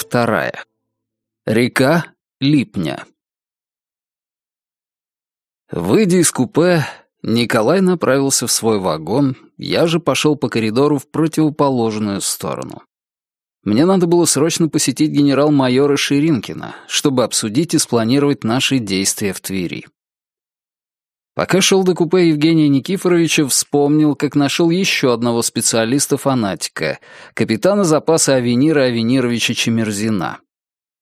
Вторая. Река Липня. Выйдя из купе, Николай направился в свой вагон, я же пошел по коридору в противоположную сторону. Мне надо было срочно посетить генерал-майора Ширинкина, чтобы обсудить и спланировать наши действия в Твери. Пока шел до купе Евгения Никифоровича, вспомнил, как нашел еще одного специалиста-фанатика, капитана запаса Авенира Авенировича Чемерзина.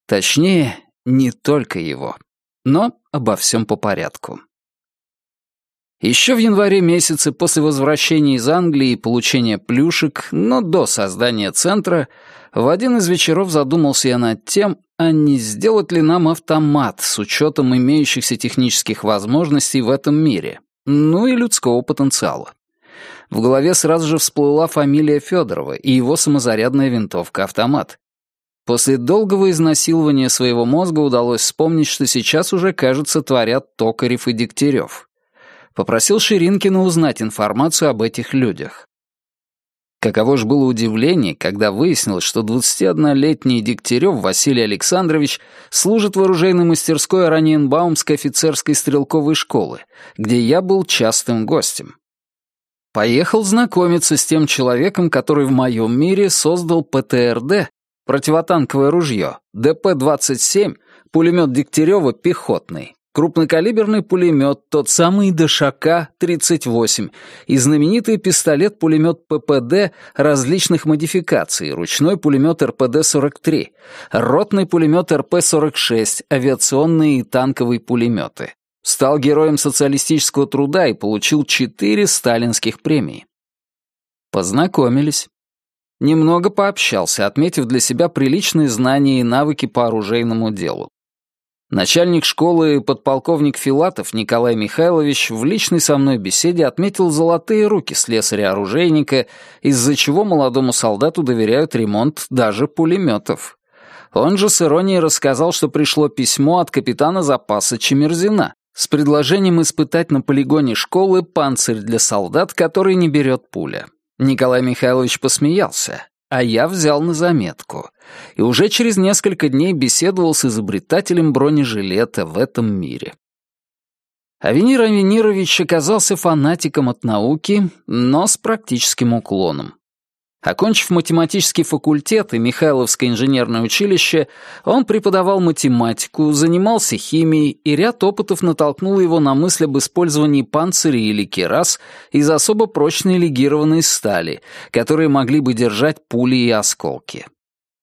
Точнее, не только его. Но обо всем по порядку. Еще в январе месяце после возвращения из Англии и получения плюшек, но до создания центра, в один из вечеров задумался я над тем, а не сделать ли нам автомат с учетом имеющихся технических возможностей в этом мире, ну и людского потенциала. В голове сразу же всплыла фамилия Федорова и его самозарядная винтовка-автомат. После долгого изнасилования своего мозга удалось вспомнить, что сейчас уже, кажется, творят Токарев и Дегтярев. Попросил Ширинкина узнать информацию об этих людях. Каково же было удивление, когда выяснилось, что 21-летний Дегтярев Василий Александрович служит в оружейной мастерской Араньенбаумской офицерской стрелковой школы, где я был частым гостем. Поехал знакомиться с тем человеком, который в моем мире создал ПТРД, противотанковое ружье, ДП-27, пулемет Дегтярева пехотный, крупнокалиберный пулемет, тот самый ДШК-38 и знаменитый пистолет-пулемет ППД различных модификаций, ручной пулемет РПД-43, ротный пулемет РП-46, авиационные и танковые пулеметы. Стал героем социалистического труда и получил четыре сталинских премии. Познакомились. Немного пообщался, отметив для себя приличные знания и навыки по оружейному делу. Начальник школы подполковник Филатов Николай Михайлович в личной со мной беседе отметил золотые руки слесаря-оружейника, из-за чего молодому солдату доверяют ремонт даже пулеметов. Он же с иронией рассказал, что пришло письмо от капитана запаса Чемерзина с предложением испытать на полигоне школы панцирь для солдат, который не берет пуля. Николай Михайлович посмеялся а я взял на заметку. И уже через несколько дней беседовал с изобретателем бронежилета в этом мире. Авенир Авенирович оказался фанатиком от науки, но с практическим уклоном. Окончив математический факультет и Михайловское инженерное училище, он преподавал математику, занимался химией, и ряд опытов натолкнул его на мысль об использовании панцирей или керас из особо прочной легированной стали, которые могли бы держать пули и осколки.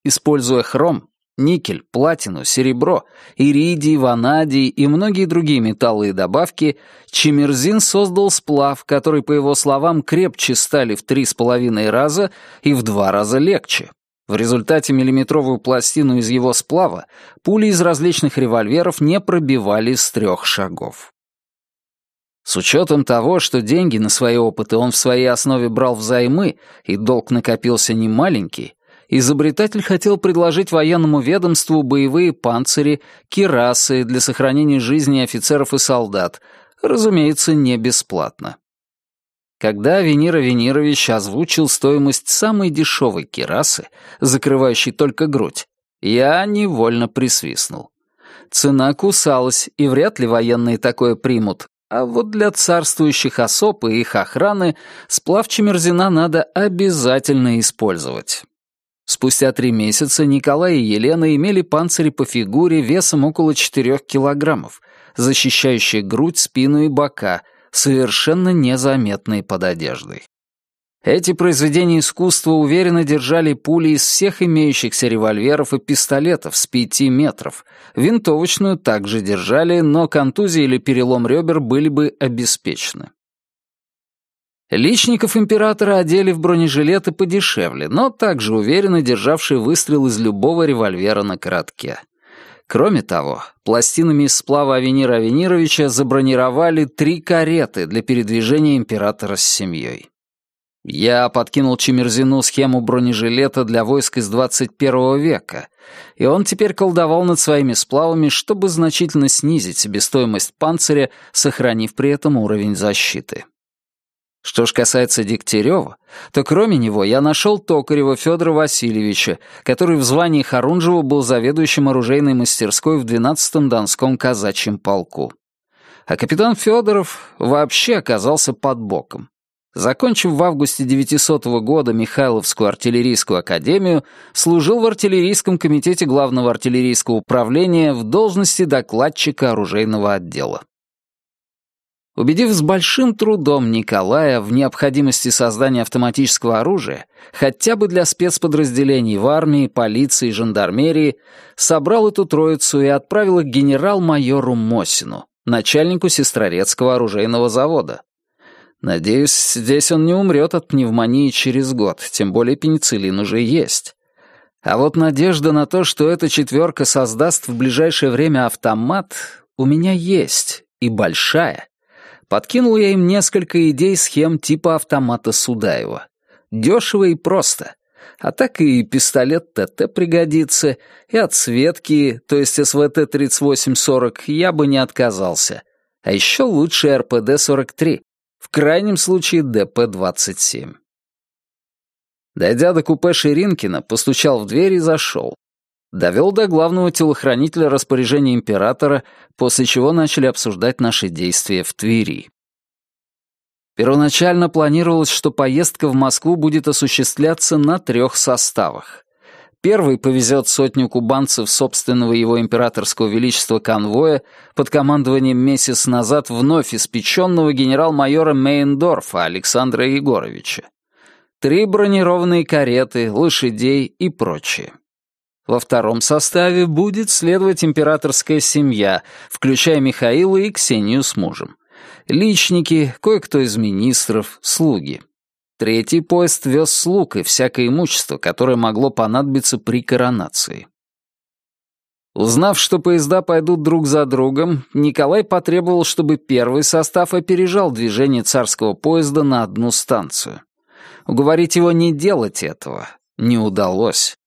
Используя хром, никель, платину, серебро, иридий, ванадий и многие другие металлы и добавки, Чемерзин создал сплав, который, по его словам, крепче стали в три с половиной раза и в два раза легче. В результате миллиметровую пластину из его сплава пули из различных револьверов не пробивали с трех шагов. С учетом того, что деньги на свои опыты он в своей основе брал взаймы, и долг накопился немаленький, изобретатель хотел предложить военному ведомству боевые панцири, кирасы для сохранения жизни офицеров и солдат, разумеется, не бесплатно. Когда Венера Венерович озвучил стоимость самой дешевой кирасы, закрывающей только грудь, я невольно присвистнул. Цена кусалась, и вряд ли военные такое примут, а вот для царствующих особ и их охраны сплав Чемерзина надо обязательно использовать. Спустя три месяца Николай и Елена имели панцири по фигуре весом около 4 килограммов, защищающие грудь, спину и бока, совершенно незаметные под одеждой. Эти произведения искусства уверенно держали пули из всех имеющихся револьверов и пистолетов с пяти метров. Винтовочную также держали, но контузия или перелом ребер были бы обеспечены. Личников императора одели в бронежилеты подешевле, но также уверенно державшие выстрел из любого револьвера на коротке. Кроме того, пластинами из сплава Авенира Авенировича забронировали три кареты для передвижения императора с семьей. Я подкинул Чемерзину схему бронежилета для войск из 21 века, и он теперь колдовал над своими сплавами, чтобы значительно снизить себестоимость панциря, сохранив при этом уровень защиты. Что ж касается Дегтярева, то кроме него я нашел Токарева Федора Васильевича, который в звании Харунжева был заведующим оружейной мастерской в 12-м Донском казачьем полку. А капитан Федоров вообще оказался под боком. Закончив в августе 900 года Михайловскую артиллерийскую академию, служил в артиллерийском комитете главного артиллерийского управления в должности докладчика оружейного отдела. Убедив с большим трудом Николая в необходимости создания автоматического оружия, хотя бы для спецподразделений в армии, полиции и жандармерии, собрал эту троицу и отправил их генерал-майору Мосину, начальнику Сестрорецкого оружейного завода. Надеюсь, здесь он не умрет от пневмонии через год, тем более пенициллин уже есть. А вот надежда на то, что эта четверка создаст в ближайшее время автомат, у меня есть, и большая. Подкинул я им несколько идей схем типа автомата Судаева. Дешево и просто. А так и пистолет ТТ пригодится, и от Светки, то есть СВТ-3840, я бы не отказался. А еще лучше РПД-43, в крайнем случае ДП-27. Дойдя до купе Ширинкина, постучал в дверь и зашел довел до главного телохранителя распоряжения императора, после чего начали обсуждать наши действия в Твери. Первоначально планировалось, что поездка в Москву будет осуществляться на трех составах. Первый повезет сотню кубанцев собственного его императорского величества конвоя под командованием месяц назад вновь испеченного генерал-майора Мейндорфа Александра Егоровича. Три бронированные кареты, лошадей и прочее. Во втором составе будет следовать императорская семья, включая Михаила и Ксению с мужем. Личники, кое-кто из министров, слуги. Третий поезд вез слуг и всякое имущество, которое могло понадобиться при коронации. Узнав, что поезда пойдут друг за другом, Николай потребовал, чтобы первый состав опережал движение царского поезда на одну станцию. Уговорить его не делать этого не удалось.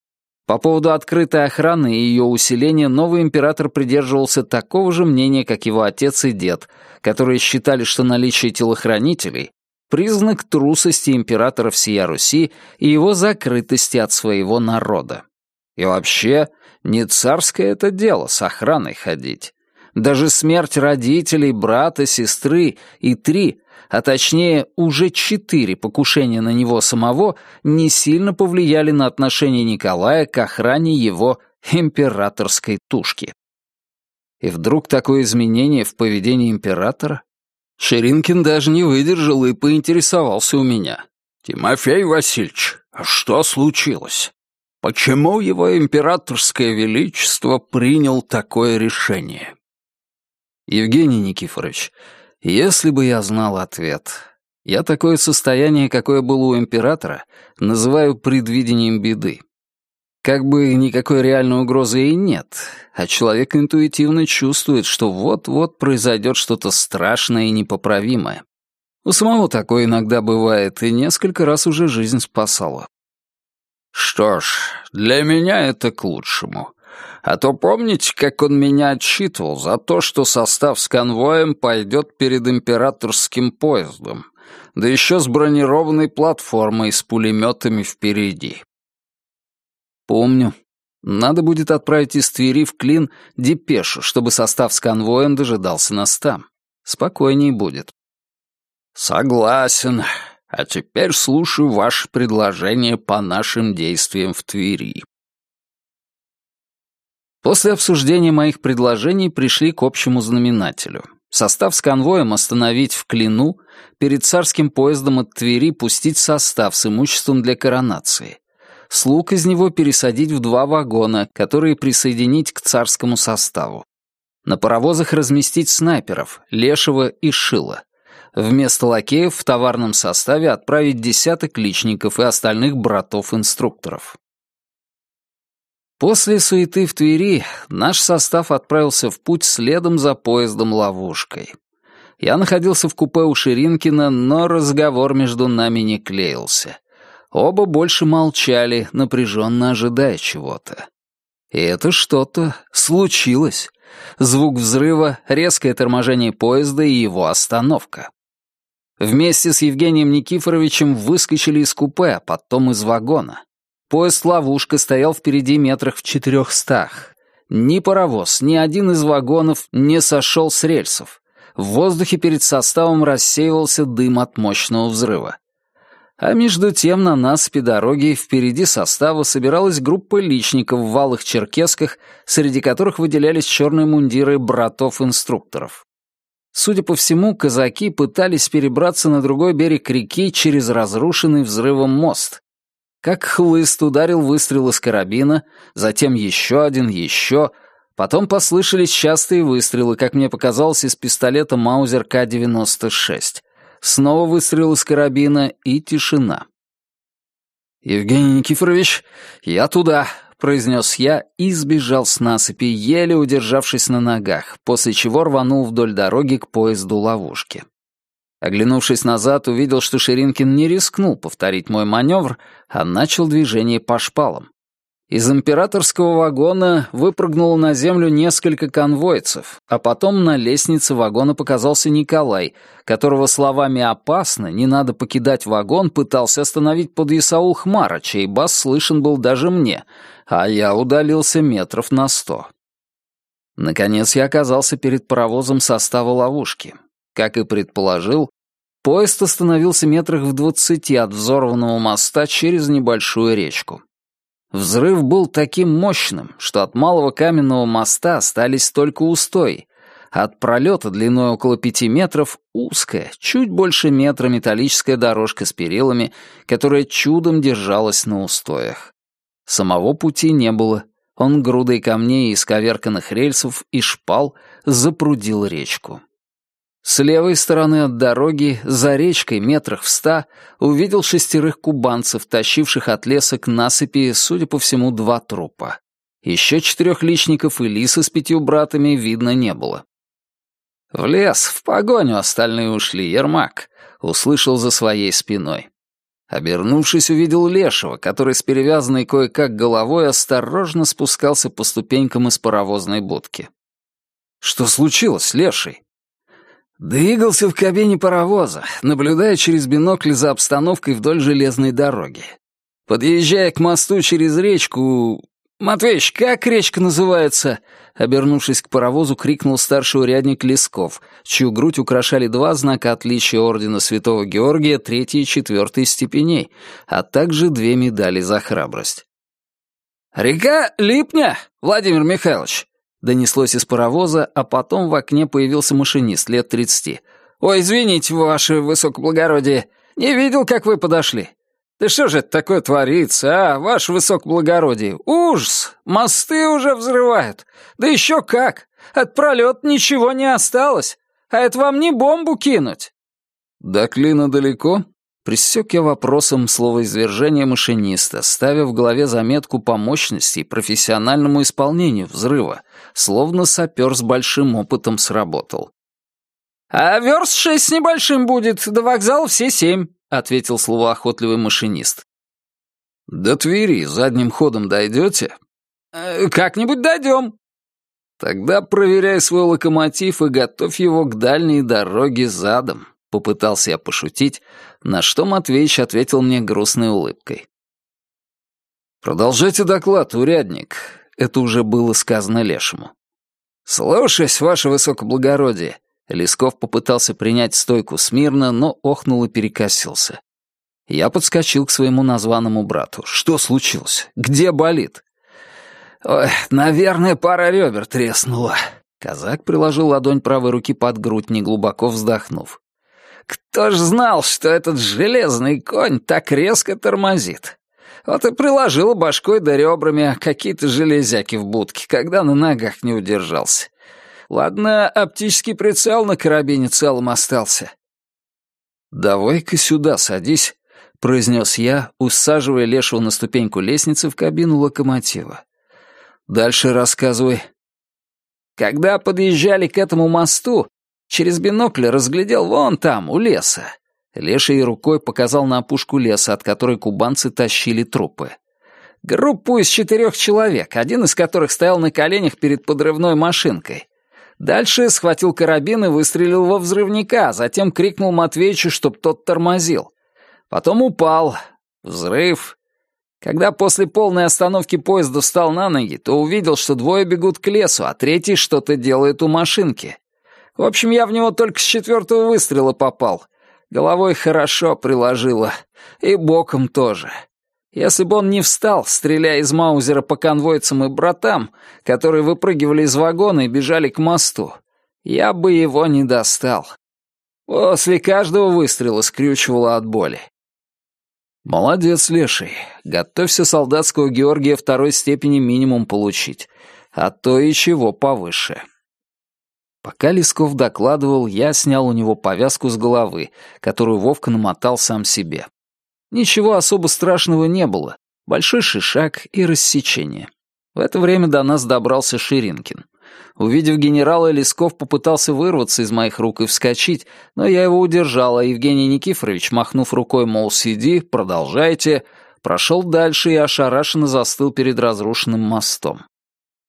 По поводу открытой охраны и ее усиления новый император придерживался такого же мнения, как его отец и дед, которые считали, что наличие телохранителей — признак трусости императора всея Руси и его закрытости от своего народа. И вообще, не царское это дело с охраной ходить. Даже смерть родителей, брата, сестры и три а точнее уже четыре покушения на него самого, не сильно повлияли на отношение Николая к охране его императорской тушки. И вдруг такое изменение в поведении императора? Ширинкин даже не выдержал и поинтересовался у меня. «Тимофей Васильевич, а что случилось? Почему его императорское величество принял такое решение?» «Евгений Никифорович, если бы я знал ответ. Я такое состояние, какое было у императора, называю предвидением беды. Как бы никакой реальной угрозы и нет, а человек интуитивно чувствует, что вот-вот произойдет что-то страшное и непоправимое. У самого такое иногда бывает, и несколько раз уже жизнь спасала. Что ж, для меня это к лучшему. А то помните, как он меня отчитывал за то, что состав с конвоем пойдет перед императорским поездом, да еще с бронированной платформой с пулеметами впереди. Помню. Надо будет отправить из Твери в Клин депешу, чтобы состав с конвоем дожидался нас там. Спокойней будет. Согласен. А теперь слушаю ваше предложение по нашим действиям в Твери. После обсуждения моих предложений пришли к общему знаменателю. Состав с конвоем остановить в Клину, перед царским поездом от Твери пустить состав с имуществом для коронации. Слуг из него пересадить в два вагона, которые присоединить к царскому составу. На паровозах разместить снайперов, Лешего и Шила. Вместо лакеев в товарном составе отправить десяток личников и остальных братов-инструкторов. После суеты в Твери наш состав отправился в путь следом за поездом-ловушкой. Я находился в купе у Ширинкина, но разговор между нами не клеился. Оба больше молчали, напряженно ожидая чего-то. И это что-то случилось. Звук взрыва, резкое торможение поезда и его остановка. Вместе с Евгением Никифоровичем выскочили из купе, а потом из вагона. Поезд-ловушка стоял впереди метрах в четырехстах. Ни паровоз, ни один из вагонов не сошел с рельсов. В воздухе перед составом рассеивался дым от мощного взрыва. А между тем на насыпи дороги впереди состава собиралась группа личников в валых черкесках, среди которых выделялись черные мундиры братов-инструкторов. Судя по всему, казаки пытались перебраться на другой берег реки через разрушенный взрывом мост. Как хлыст ударил выстрел из карабина, затем еще один, еще. Потом послышались частые выстрелы, как мне показалось, из пистолета Маузер К-96. Снова выстрел из карабина и тишина. «Евгений Никифорович, я туда», — произнес я и сбежал с насыпи, еле удержавшись на ногах, после чего рванул вдоль дороги к поезду ловушки. Оглянувшись назад, увидел, что Ширинкин не рискнул повторить мой маневр, а начал движение по шпалам. Из императорского вагона выпрыгнуло на землю несколько конвойцев, а потом на лестнице вагона показался Николай, которого словами «опасно», «не надо покидать вагон» пытался остановить под Исаул Хмара, чей бас слышен был даже мне, а я удалился метров на сто. Наконец я оказался перед паровозом состава ловушки. Как и предположил, поезд остановился метрах в двадцати от взорванного моста через небольшую речку. Взрыв был таким мощным, что от малого каменного моста остались только устои. От пролета длиной около пяти метров узкая, чуть больше метра металлическая дорожка с перилами, которая чудом держалась на устоях. Самого пути не было. Он грудой камней из коверканных рельсов и шпал запрудил речку. С левой стороны от дороги, за речкой метрах в ста, увидел шестерых кубанцев, тащивших от леса к насыпи, судя по всему, два трупа. Еще четырех личников и лиса с пятью братами видно не было. «В лес, в погоню остальные ушли, Ермак», — услышал за своей спиной. Обернувшись, увидел Лешего, который с перевязанной кое-как головой осторожно спускался по ступенькам из паровозной будки. «Что случилось, Леший?» Двигался в кабине паровоза, наблюдая через бинокль за обстановкой вдоль железной дороги. Подъезжая к мосту через речку... «Матвеич, как речка называется?» Обернувшись к паровозу, крикнул старший урядник Лесков, чью грудь украшали два знака отличия ордена Святого Георгия третьей и четвертой степеней, а также две медали за храбрость. «Река Липня, Владимир Михайлович!» Донеслось из паровоза, а потом в окне появился машинист лет тридцати. «Ой, извините, ваше высокоблагородие, не видел, как вы подошли. Да что же это такое творится, а, ваше высокоблагородие? Ужас! Мосты уже взрывают. Да еще как! От пролет ничего не осталось. А это вам не бомбу кинуть?» «До клина далеко?» Присек я вопросом словоизвержения машиниста, ставя в голове заметку по мощности и профессиональному исполнению взрыва, словно сапер с большим опытом сработал. «А верст шесть небольшим будет, до вокзала все семь», — ответил словоохотливый машинист. «До Твери задним ходом дойдете?» «Э, «Как-нибудь дойдем». «Тогда проверяй свой локомотив и готовь его к дальней дороге задом», — попытался я пошутить, на что Матвеич ответил мне грустной улыбкой. «Продолжайте доклад, урядник», — это уже было сказано Лешему. «Слушаюсь, ваше высокоблагородие», — Лесков попытался принять стойку смирно, но охнул и перекосился. Я подскочил к своему названному брату. «Что случилось? Где болит?» «Ой, наверное, пара ребер треснула». Казак приложил ладонь правой руки под грудь, неглубоко вздохнув. Кто ж знал, что этот железный конь так резко тормозит? Вот и приложил башкой да ребрами какие-то железяки в будке, когда на ногах не удержался. Ладно, оптический прицел на карабине целым остался. «Давай-ка сюда садись», — произнес я, усаживая Лешего на ступеньку лестницы в кабину локомотива. «Дальше рассказывай». Когда подъезжали к этому мосту, Через бинокль разглядел вон там, у леса. Леший рукой показал на опушку леса, от которой кубанцы тащили трупы. Группу из четырех человек, один из которых стоял на коленях перед подрывной машинкой. Дальше схватил карабин и выстрелил во взрывника, затем крикнул Матвеичу, чтоб тот тормозил. Потом упал. Взрыв. Когда после полной остановки поезда встал на ноги, то увидел, что двое бегут к лесу, а третий что-то делает у машинки. В общем, я в него только с четвертого выстрела попал. Головой хорошо приложило. И боком тоже. Если бы он не встал, стреляя из маузера по конвойцам и братам, которые выпрыгивали из вагона и бежали к мосту, я бы его не достал. После каждого выстрела скрючивало от боли. «Молодец, Леший. Готовься солдатского Георгия второй степени минимум получить, а то и чего повыше». Пока Лесков докладывал, я снял у него повязку с головы, которую Вовка намотал сам себе. Ничего особо страшного не было. Большой шишак и рассечение. В это время до нас добрался Ширинкин. Увидев генерала, Лесков попытался вырваться из моих рук и вскочить, но я его удержал, а Евгений Никифорович, махнув рукой, мол, сиди, продолжайте, прошел дальше и ошарашенно застыл перед разрушенным мостом.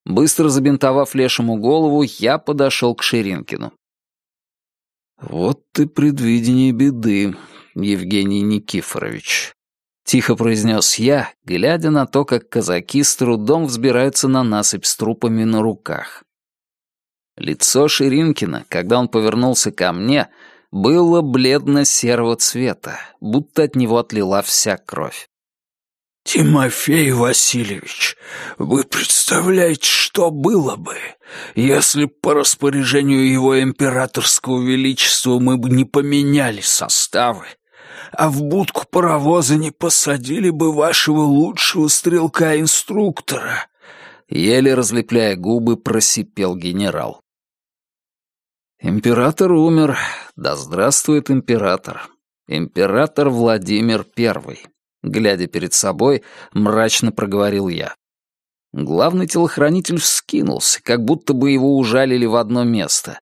Быстро забинтовав лешему голову, я подошел к Ширинкину. «Вот ты предвидение беды, Евгений Никифорович», — тихо произнес я, глядя на то, как казаки с трудом взбираются на насыпь с трупами на руках. Лицо Ширинкина, когда он повернулся ко мне, было бледно-серого цвета, будто от него отлила вся кровь. «Тимофей Васильевич, вы представляете, что было бы, если по распоряжению его императорского величества мы бы не поменяли составы а в будку паровоза не посадили бы вашего лучшего стрелка-инструктора?» Еле разлепляя губы, просипел генерал. «Император умер. Да здравствует император. Император Владимир Первый». Глядя перед собой, мрачно проговорил я. Главный телохранитель вскинулся, как будто бы его ужалили в одно место,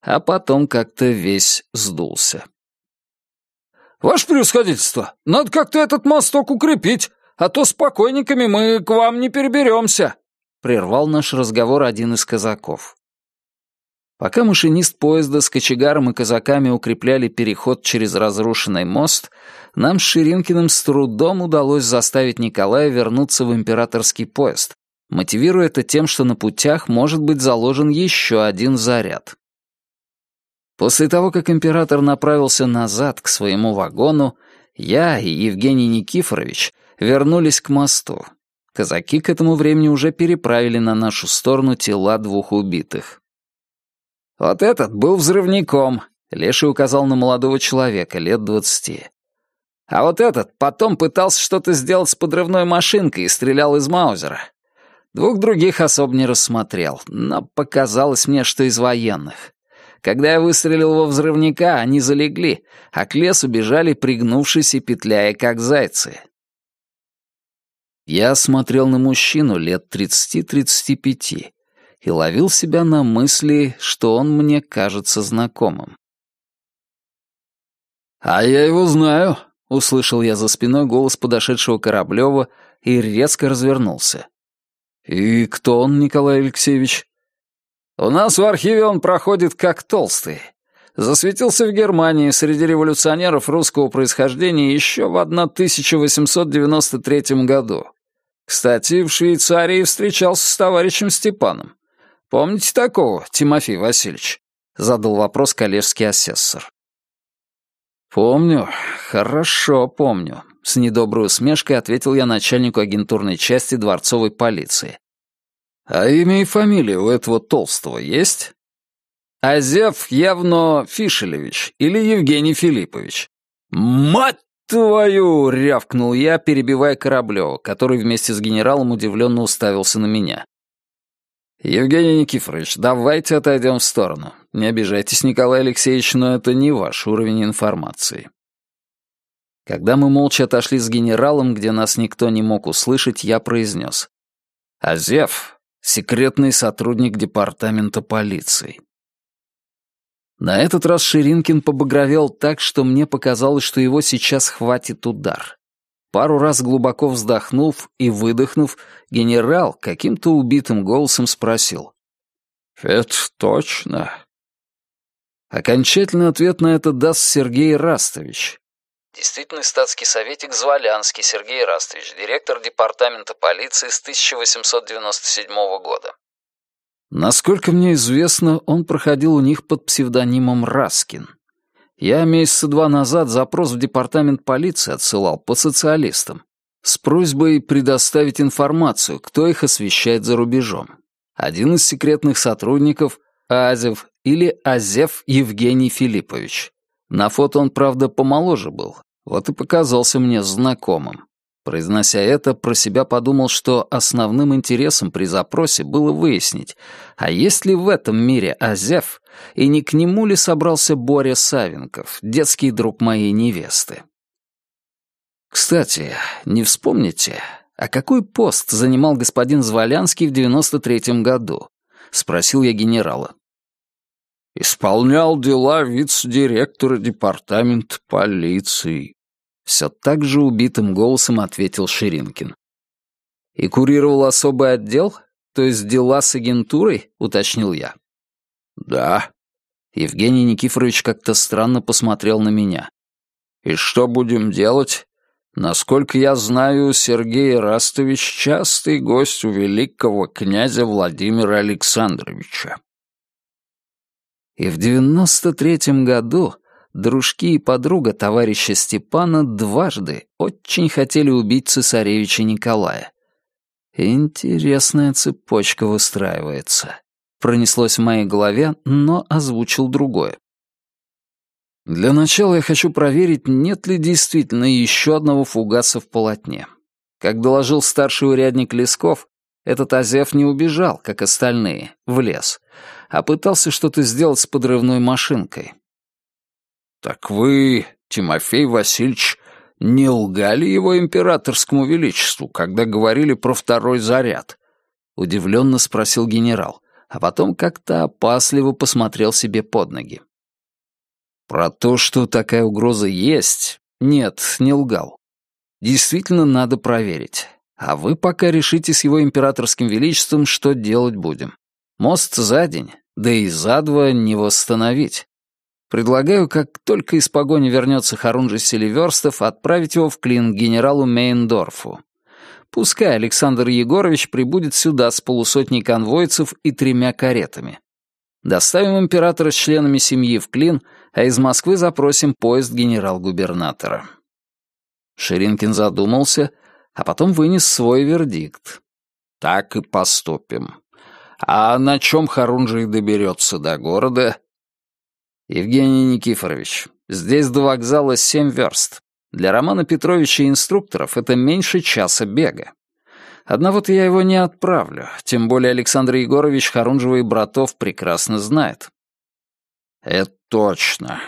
а потом как-то весь сдулся. «Ваше превосходительство, надо как-то этот мосток укрепить, а то с покойниками мы к вам не переберемся», — прервал наш разговор один из казаков. Пока машинист поезда с кочегаром и казаками укрепляли переход через разрушенный мост, нам с Ширинкиным с трудом удалось заставить Николая вернуться в императорский поезд, мотивируя это тем, что на путях может быть заложен еще один заряд. После того, как император направился назад к своему вагону, я и Евгений Никифорович вернулись к мосту. Казаки к этому времени уже переправили на нашу сторону тела двух убитых. «Вот этот был взрывником», — Леший указал на молодого человека лет двадцати. «А вот этот потом пытался что-то сделать с подрывной машинкой и стрелял из Маузера. Двух других особо не рассмотрел, но показалось мне, что из военных. Когда я выстрелил во взрывника, они залегли, а к лесу бежали, пригнувшись и петляя, как зайцы. Я смотрел на мужчину лет тридцати-тридцати пяти и ловил себя на мысли, что он мне кажется знакомым. «А я его знаю», — услышал я за спиной голос подошедшего Кораблёва и резко развернулся. «И кто он, Николай Алексеевич?» У нас в архиве он проходит как толстый. Засветился в Германии среди революционеров русского происхождения еще в 1893 году. Кстати, в Швейцарии встречался с товарищем Степаном. Помните такого, Тимофей Васильевич?» — задал вопрос коллежский асессор. «Помню, хорошо помню», — с недоброй усмешкой ответил я начальнику агентурной части дворцовой полиции. А имя и фамилия у этого толстого есть? Азев Явно Фишелевич или Евгений Филиппович. Мать твою! рявкнул я, перебивая Кораблева, который вместе с генералом удивленно уставился на меня. «Евгений Никифорович, давайте отойдем в сторону. Не обижайтесь, Николай Алексеевич, но это не ваш уровень информации». Когда мы молча отошли с генералом, где нас никто не мог услышать, я произнес. «Азев, секретный сотрудник департамента полиции. На этот раз Ширинкин побагровел так, что мне показалось, что его сейчас хватит удар. Пару раз глубоко вздохнув и выдохнув, генерал каким-то убитым голосом спросил. Это точно. Окончательный ответ на это даст Сергей Растович. Действительный статский советник Зволянский Сергей Растович, директор департамента полиции с 1897 года. Насколько мне известно, он проходил у них под псевдонимом Раскин. Я месяца два назад запрос в департамент полиции отсылал по социалистам с просьбой предоставить информацию, кто их освещает за рубежом. Один из секретных сотрудников — Азев или Азев Евгений Филиппович. На фото он, правда, помоложе был, вот и показался мне знакомым. Произнося это, про себя подумал, что основным интересом при запросе было выяснить, а есть ли в этом мире Азев, и не к нему ли собрался Боря Савенков, детский друг моей невесты. Кстати, не вспомните, а какой пост занимал господин Зволянский в 93-м году? Спросил я генерала. Исполнял дела вице-директора департамента полиции. Все так же убитым голосом ответил Ширинкин. «И курировал особый отдел? То есть дела с агентурой?» — уточнил я. «Да». Евгений Никифорович как-то странно посмотрел на меня. «И что будем делать? Насколько я знаю, Сергей Растович — частый гость у великого князя Владимира Александровича». И в девяносто третьем году дружки и подруга товарища Степана дважды очень хотели убить цесаревича Николая. Интересная цепочка выстраивается. Пронеслось в моей голове, но озвучил другое. Для начала я хочу проверить, нет ли действительно еще одного фугаса в полотне. Как доложил старший урядник Лесков, этот Азев не убежал, как остальные, в лес, а пытался что-то сделать с подрывной машинкой. «Так вы, Тимофей Васильевич, не лгали его императорскому величеству, когда говорили про второй заряд?» — удивленно спросил генерал, а потом как-то опасливо посмотрел себе под ноги. Про то, что такая угроза есть, нет, не лгал. Действительно надо проверить. А вы пока решите с его императорским величеством, что делать будем. Мост за день, да и за два не восстановить. Предлагаю, как только из погони вернется Харунжи Селиверстов, отправить его в Клин к генералу Мейндорфу. Пускай Александр Егорович прибудет сюда с полусотней конвойцев и тремя каретами. Доставим императора с членами семьи в Клин, а из Москвы запросим поезд генерал-губернатора». Ширинкин задумался, а потом вынес свой вердикт. «Так и поступим. А на чем Харунжий доберется до города?» «Евгений Никифорович, здесь до вокзала семь верст. Для Романа Петровича и инструкторов это меньше часа бега. Одного-то я его не отправлю, тем более Александр Егорович Харунжева и братов прекрасно знает». «Это точно.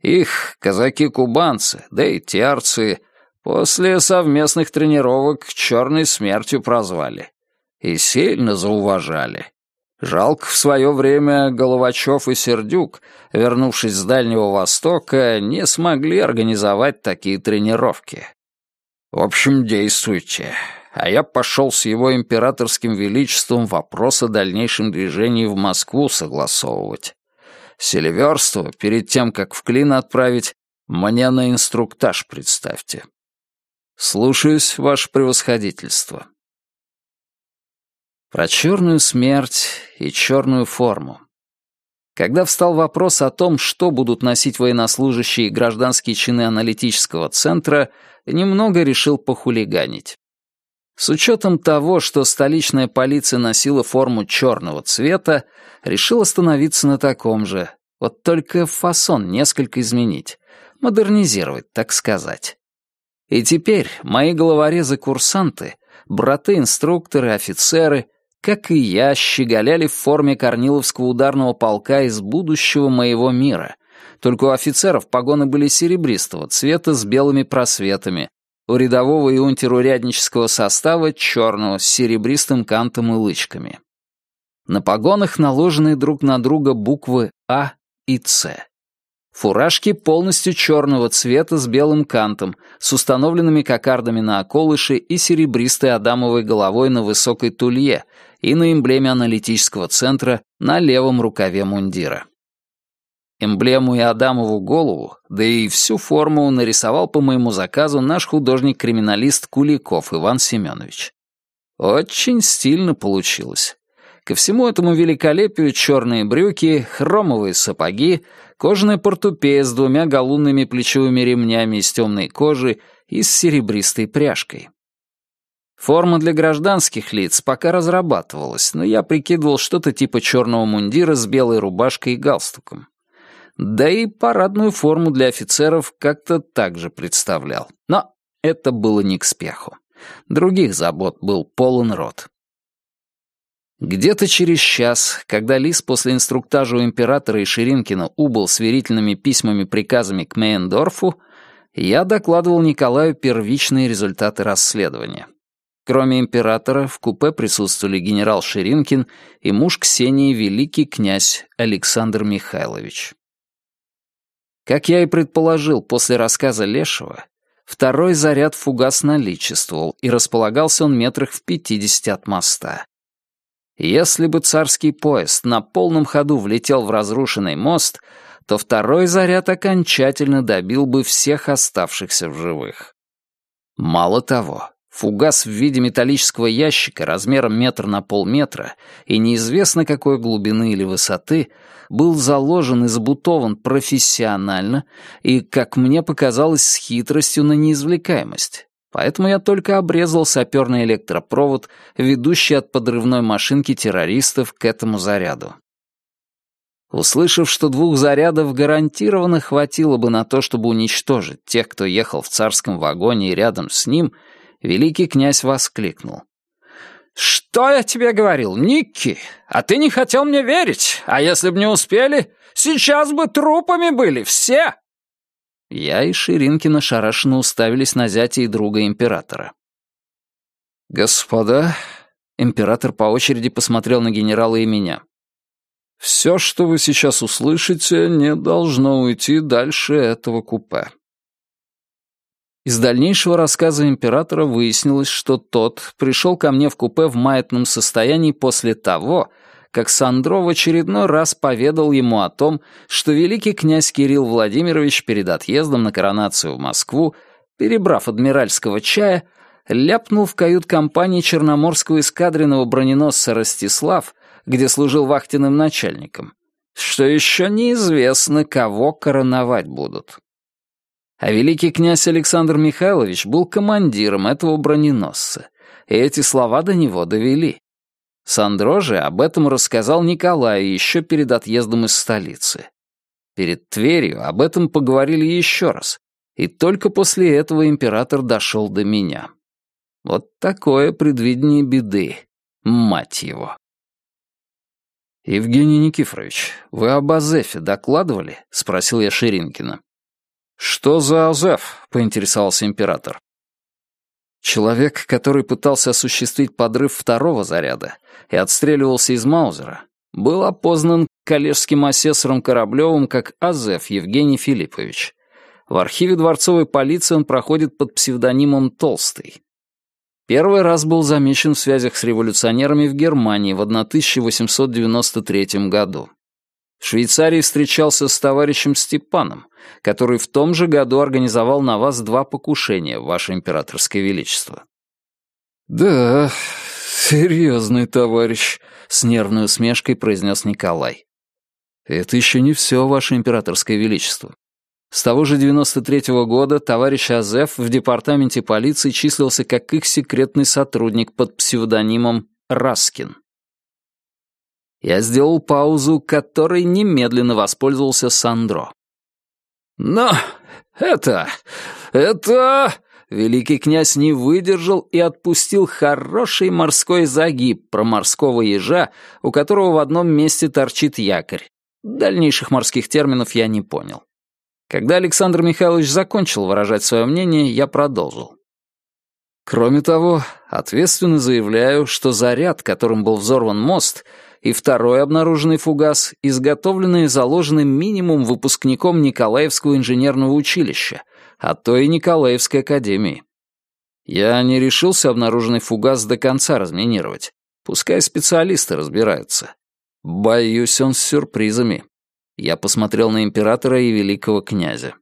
Их казаки-кубанцы, да и терцы, после совместных тренировок черной смертью прозвали. И сильно зауважали. Жалко, в свое время Головачев и Сердюк, вернувшись с Дальнего Востока, не смогли организовать такие тренировки. В общем, действуйте. А я пошел с его императорским величеством вопрос о дальнейшем движении в Москву согласовывать. Селиверсту, перед тем, как в клин отправить, мне на инструктаж представьте. Слушаюсь, ваше превосходительство. Про черную смерть и черную форму. Когда встал вопрос о том, что будут носить военнослужащие и гражданские чины аналитического центра, немного решил похулиганить. С учетом того, что столичная полиция носила форму черного цвета, решил остановиться на таком же, вот только фасон несколько изменить, модернизировать, так сказать. И теперь мои головорезы-курсанты, браты-инструкторы, офицеры как и я, щеголяли в форме Корниловского ударного полка из будущего моего мира. Только у офицеров погоны были серебристого цвета с белыми просветами, у рядового и унтеруряднического состава черного с серебристым кантом и лычками. На погонах наложены друг на друга буквы А и С. Фуражки полностью черного цвета с белым кантом, с установленными кокардами на околыше и серебристой адамовой головой на высокой тулье и на эмблеме аналитического центра на левом рукаве мундира. Эмблему и Адамову голову, да и всю форму нарисовал по моему заказу наш художник-криминалист Куликов Иван Семенович. Очень стильно получилось. Ко всему этому великолепию черные брюки, хромовые сапоги, кожаная портупея с двумя галунными плечевыми ремнями из темной кожи и с серебристой пряжкой. Форма для гражданских лиц пока разрабатывалась, но я прикидывал что-то типа черного мундира с белой рубашкой и галстуком. Да и парадную форму для офицеров как-то так же представлял. Но это было не к спеху. Других забот был полон рот. Где-то через час, когда Лис после инструктажа у императора и Ширинкина убыл с верительными письмами-приказами к Мейендорфу, я докладывал Николаю первичные результаты расследования. Кроме императора, в купе присутствовали генерал Ширинкин и муж Ксении великий князь Александр Михайлович. Как я и предположил после рассказа Лешего, второй заряд фугас наличествовал, и располагался он метрах в пятидесяти от моста. Если бы царский поезд на полном ходу влетел в разрушенный мост, то второй заряд окончательно добил бы всех оставшихся в живых. Мало того, фугас в виде металлического ящика размером метр на полметра и неизвестно какой глубины или высоты был заложен и забутован профессионально и, как мне показалось, с хитростью на неизвлекаемость. Поэтому я только обрезал саперный электропровод, ведущий от подрывной машинки террористов к этому заряду. Услышав, что двух зарядов гарантированно хватило бы на то, чтобы уничтожить тех, кто ехал в царском вагоне и рядом с ним, великий князь воскликнул. «Что я тебе говорил, Никки? А ты не хотел мне верить. А если бы не успели, сейчас бы трупами были все!» Я и Ширинкина шарашенно уставились на зятя и друга императора. «Господа...» — император по очереди посмотрел на генерала и меня. «Все, что вы сейчас услышите, не должно уйти дальше этого купе». Из дальнейшего рассказа императора выяснилось, что тот пришел ко мне в купе в маятном состоянии после того, как Сандро в очередной раз поведал ему о том, что великий князь Кирилл Владимирович перед отъездом на коронацию в Москву, перебрав адмиральского чая, ляпнул в кают-компании черноморского эскадренного броненосца «Ростислав», где служил вахтенным начальником, что еще неизвестно, кого короновать будут. А великий князь Александр Михайлович был командиром этого броненосца, и эти слова до него довели. Сандро же об этом рассказал Николаю еще перед отъездом из столицы. Перед Тверью об этом поговорили еще раз, и только после этого император дошел до меня. Вот такое предвидение беды, мать его. «Евгений Никифорович, вы об Азефе докладывали?» — спросил я Ширинкина. «Что за Азеф?» — поинтересовался император. Человек, который пытался осуществить подрыв второго заряда и отстреливался из Маузера, был опознан коллежским асессором Кораблевым как Азеф Евгений Филиппович. В архиве дворцовой полиции он проходит под псевдонимом Толстый. Первый раз был замечен в связях с революционерами в Германии в 1893 году. В Швейцарии встречался с товарищем Степаном, который в том же году организовал на вас два покушения, ваше императорское величество». «Да, серьезный товарищ», — с нервной усмешкой произнес Николай. «Это еще не все, ваше императорское величество. С того же 93-го года товарищ Азеф в департаменте полиции числился как их секретный сотрудник под псевдонимом Раскин. Я сделал паузу, которой немедленно воспользовался Сандро. «Но это... это...» Великий князь не выдержал и отпустил хороший морской загиб про морского ежа, у которого в одном месте торчит якорь. Дальнейших морских терминов я не понял. Когда Александр Михайлович закончил выражать свое мнение, я продолжил. Кроме того, ответственно заявляю, что заряд, которым был взорван мост, и второй обнаруженный фугас, изготовленный и заложенный минимум выпускником Николаевского инженерного училища, а то и Николаевской академии. Я не решился обнаруженный фугас до конца разминировать. Пускай специалисты разбираются. Боюсь, он с сюрпризами. Я посмотрел на императора и великого князя.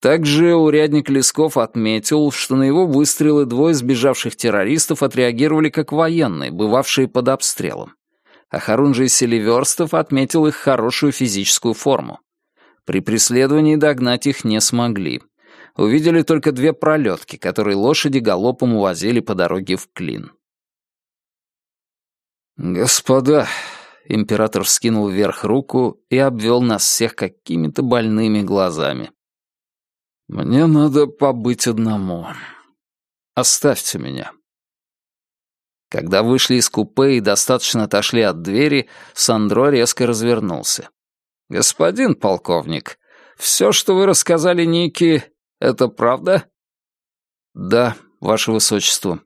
Также урядник Лесков отметил, что на его выстрелы двое сбежавших террористов отреагировали как военные, бывавшие под обстрелом. А Харунжий Селиверстов отметил их хорошую физическую форму. При преследовании догнать их не смогли. Увидели только две пролетки, которые лошади галопом увозили по дороге в Клин. «Господа», — император вскинул вверх руку и обвел нас всех какими-то больными глазами. «Мне надо побыть одному. Оставьте меня». Когда вышли из купе и достаточно отошли от двери, Сандро резко развернулся. «Господин полковник, все, что вы рассказали Нике, это правда?» «Да, ваше высочество».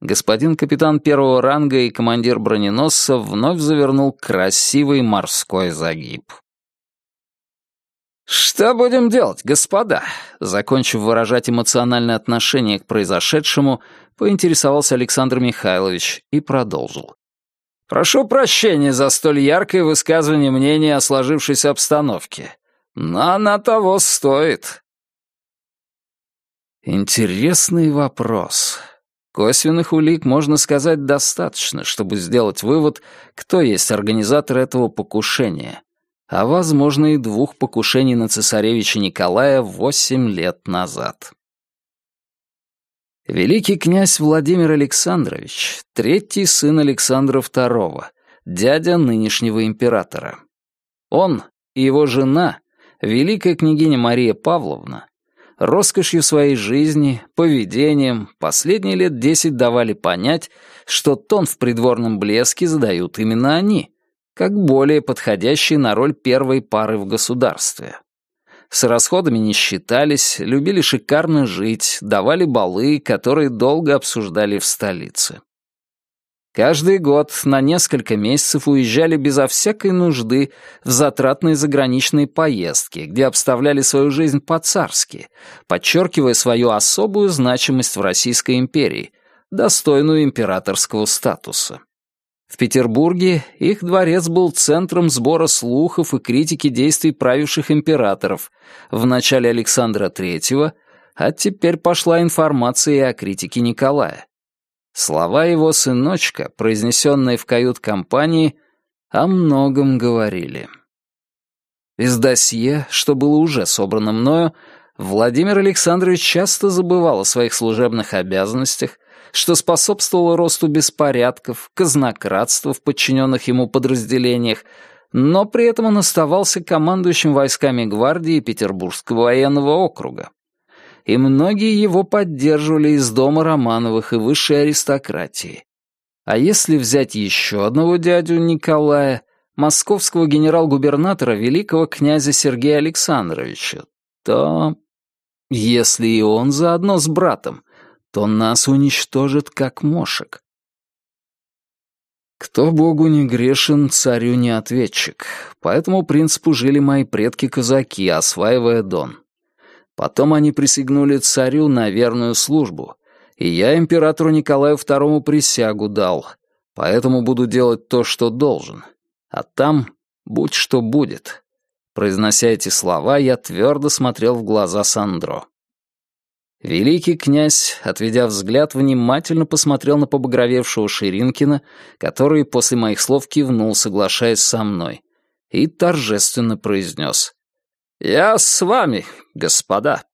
Господин капитан первого ранга и командир броненосца вновь завернул красивый морской загиб. «Что будем делать, господа?» Закончив выражать эмоциональное отношение к произошедшему, поинтересовался Александр Михайлович и продолжил. «Прошу прощения за столь яркое высказывание мнения о сложившейся обстановке, но она того стоит». Интересный вопрос. Косвенных улик, можно сказать, достаточно, чтобы сделать вывод, кто есть организатор этого покушения а, возможно, и двух покушений на цесаревича Николая восемь лет назад. Великий князь Владимир Александрович, третий сын Александра II, дядя нынешнего императора. Он и его жена, великая княгиня Мария Павловна, роскошью своей жизни, поведением последние лет десять давали понять, что тон в придворном блеске задают именно они — как более подходящие на роль первой пары в государстве. С расходами не считались, любили шикарно жить, давали балы, которые долго обсуждали в столице. Каждый год на несколько месяцев уезжали безо всякой нужды в затратные заграничные поездки, где обставляли свою жизнь по-царски, подчеркивая свою особую значимость в Российской империи, достойную императорского статуса. В Петербурге их дворец был центром сбора слухов и критики действий правивших императоров, в начале Александра III, а теперь пошла информация и о критике Николая. Слова его сыночка, произнесенные в кают-компании, о многом говорили. Из досье, что было уже собрано мною, Владимир Александрович часто забывал о своих служебных обязанностях, что способствовало росту беспорядков, казнократства в подчиненных ему подразделениях, но при этом он оставался командующим войсками гвардии Петербургского военного округа. И многие его поддерживали из дома Романовых и высшей аристократии. А если взять еще одного дядю Николая, московского генерал-губернатора великого князя Сергея Александровича, то... Если и он заодно с братом, то нас уничтожит как мошек. Кто Богу не грешен, царю не ответчик. По этому принципу жили мои предки-казаки, осваивая Дон. Потом они присягнули царю на верную службу, и я императору Николаю II присягу дал, поэтому буду делать то, что должен. А там будь что будет. Произнося эти слова, я твердо смотрел в глаза Сандро. Великий князь, отведя взгляд, внимательно посмотрел на побагровевшего Ширинкина, который после моих слов кивнул, соглашаясь со мной, и торжественно произнес. «Я с вами, господа».